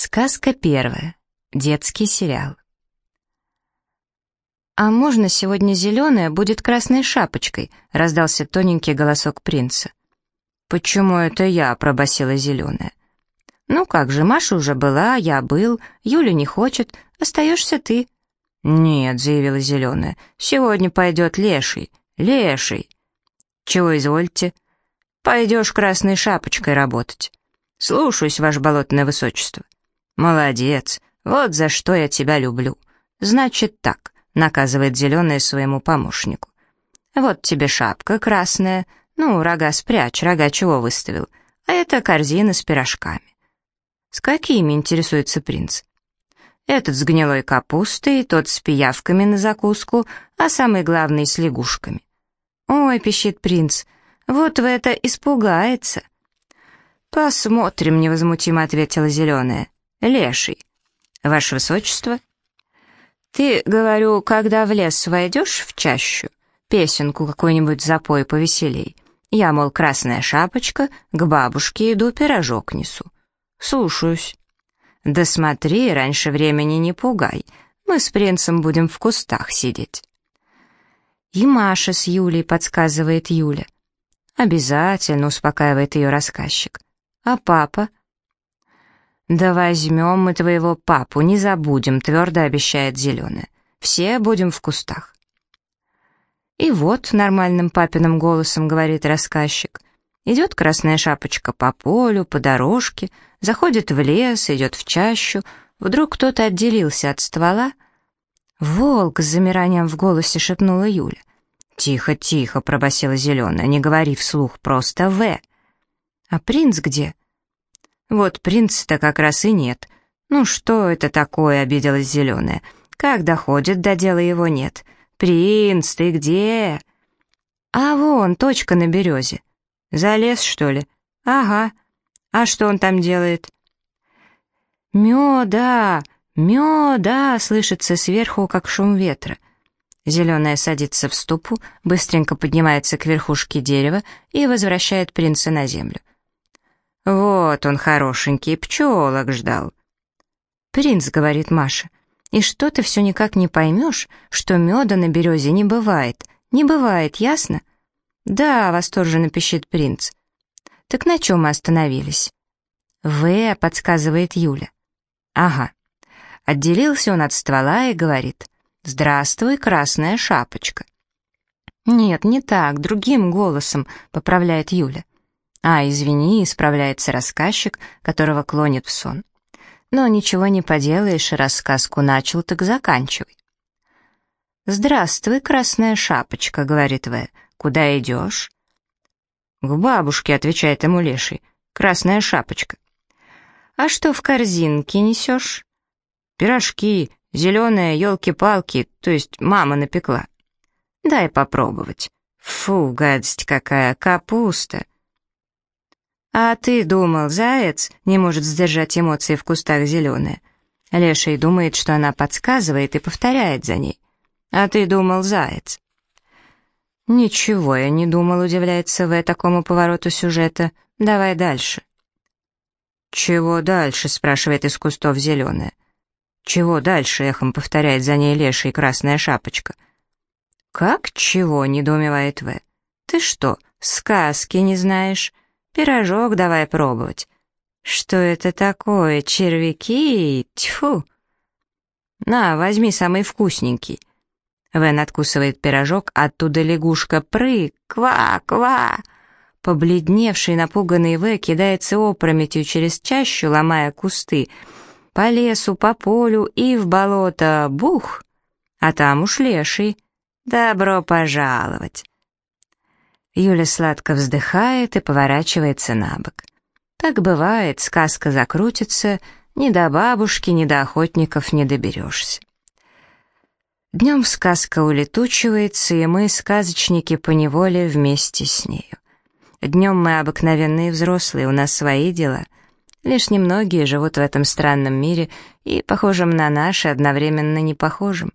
Сказка первая. Детский сериал. «А можно сегодня зеленая будет красной шапочкой?» — раздался тоненький голосок принца. «Почему это я?» — пробасила зеленая. «Ну как же, Маша уже была, я был, Юля не хочет, остаешься ты». «Нет», — заявила зеленая, — «сегодня пойдет леший, леший». «Чего извольте?» «Пойдешь красной шапочкой работать». «Слушаюсь, ваше болотное высочество». «Молодец, вот за что я тебя люблю. Значит так», — наказывает зеленая своему помощнику. «Вот тебе шапка красная, ну, рога спрячь, рога чего выставил, а это корзина с пирожками». «С какими?» — интересуется принц. «Этот с гнилой капустой, тот с пиявками на закуску, а самый главный с лягушками». «Ой», — пищит принц, — «вот в это испугается». «Посмотрим», — невозмутимо ответила зеленая. Леший. Ваше Высочество? Ты, говорю, когда в лес войдешь в чащу, песенку какую-нибудь запой повеселей. Я, мол, красная шапочка, к бабушке иду, пирожок несу. Слушаюсь. Да смотри, раньше времени не пугай, мы с принцем будем в кустах сидеть. И Маша с Юлей, подсказывает Юля. Обязательно, успокаивает ее рассказчик. А папа? «Да возьмем мы твоего папу, не забудем», — твердо обещает Зеленая. «Все будем в кустах». И вот нормальным папиным голосом говорит рассказчик. Идет красная шапочка по полю, по дорожке, заходит в лес, идет в чащу. Вдруг кто-то отделился от ствола. «Волк!» — с замиранием в голосе шепнула Юля. «Тихо, тихо!» — пробасила Зеленая. «Не говори вслух, просто «В». «А принц где?» Вот принца-то как раз и нет. Ну что это такое, обиделась зеленая. Как доходит, до дела его нет. Принц, ты где? А вон, точка на березе. Залез, что ли? Ага. А что он там делает? Меда, меда, слышится сверху, как шум ветра. Зеленая садится в ступу, быстренько поднимается к верхушке дерева и возвращает принца на землю. «Вот он, хорошенький, пчелок ждал». «Принц», — говорит Маша, — «и что ты все никак не поймешь, что меда на березе не бывает? Не бывает, ясно?» «Да», — восторженно пищит принц. «Так на чем мы остановились?» «В», — подсказывает Юля. «Ага». Отделился он от ствола и говорит, «Здравствуй, красная шапочка». «Нет, не так, другим голосом», — поправляет Юля. «А, извини», — исправляется рассказчик, которого клонит в сон. «Но ничего не поделаешь, рассказку начал, так заканчивай». «Здравствуй, красная шапочка», — говорит В. «Куда идешь?» «К бабушке», — отвечает ему леший. «Красная шапочка». «А что в корзинке несешь?» «Пирожки, зеленые елки-палки, то есть мама напекла». «Дай попробовать». «Фу, гадость какая, капуста». «А ты думал, заяц?» — не может сдержать эмоции в кустах зеленая. Леший думает, что она подсказывает и повторяет за ней. «А ты думал, заяц?» «Ничего я не думал», — удивляется В такому повороту сюжета. «Давай дальше». «Чего дальше?» — спрашивает из кустов зеленая. «Чего дальше?» — эхом повторяет за ней леший красная шапочка. «Как чего?» — недоумевает В. «Ты что, сказки не знаешь?» Пирожок давай пробовать. Что это такое, червяки? Тьфу! На, возьми самый вкусненький. Вен откусывает пирожок, оттуда лягушка прыг, ква, ква. Побледневший, напуганный В кидается опрометью через чащу, ломая кусты, по лесу, по полю и в болото, бух! А там уж леший. Добро пожаловать. Юля сладко вздыхает и поворачивается на бок. Так бывает, сказка закрутится, ни до бабушки, ни до охотников не доберешься. Днем сказка улетучивается, и мы, сказочники, поневоле вместе с нею. Днем мы обыкновенные взрослые, у нас свои дела. Лишь немногие живут в этом странном мире и похожим на наш, и одновременно не похожим.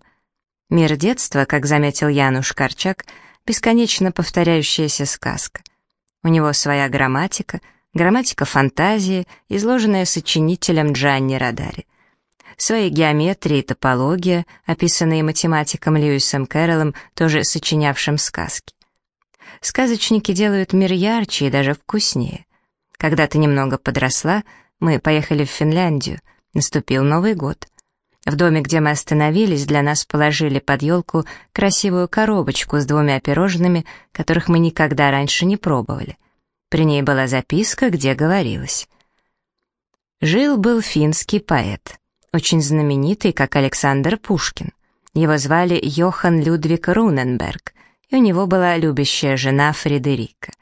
Мир детства, как заметил Януш Корчак — бесконечно повторяющаяся сказка. У него своя грамматика, грамматика фантазии, изложенная сочинителем Джанни Радари. Свои геометрии и топология, описанные математиком Льюисом Кэрроллом, тоже сочинявшим сказки. Сказочники делают мир ярче и даже вкуснее. Когда ты немного подросла, мы поехали в Финляндию. Наступил Новый год. В доме, где мы остановились, для нас положили под елку красивую коробочку с двумя пирожными, которых мы никогда раньше не пробовали. При ней была записка, где говорилось. Жил-был финский поэт, очень знаменитый, как Александр Пушкин. Его звали Йохан Людвиг Руненберг, и у него была любящая жена Фредерика.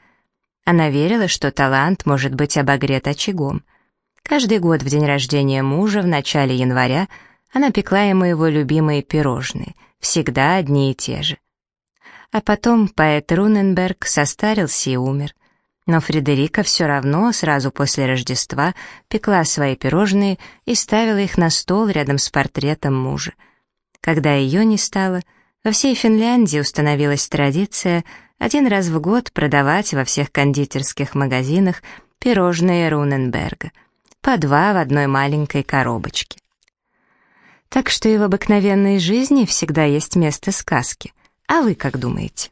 Она верила, что талант может быть обогрет очагом. Каждый год в день рождения мужа в начале января она пекла ему его любимые пирожные, всегда одни и те же. А потом поэт Руненберг состарился и умер. Но Фредерика все равно сразу после Рождества пекла свои пирожные и ставила их на стол рядом с портретом мужа. Когда ее не стало, во всей Финляндии установилась традиция один раз в год продавать во всех кондитерских магазинах пирожные Руненберга, по два в одной маленькой коробочке. Так что и в обыкновенной жизни всегда есть место сказки. А вы как думаете?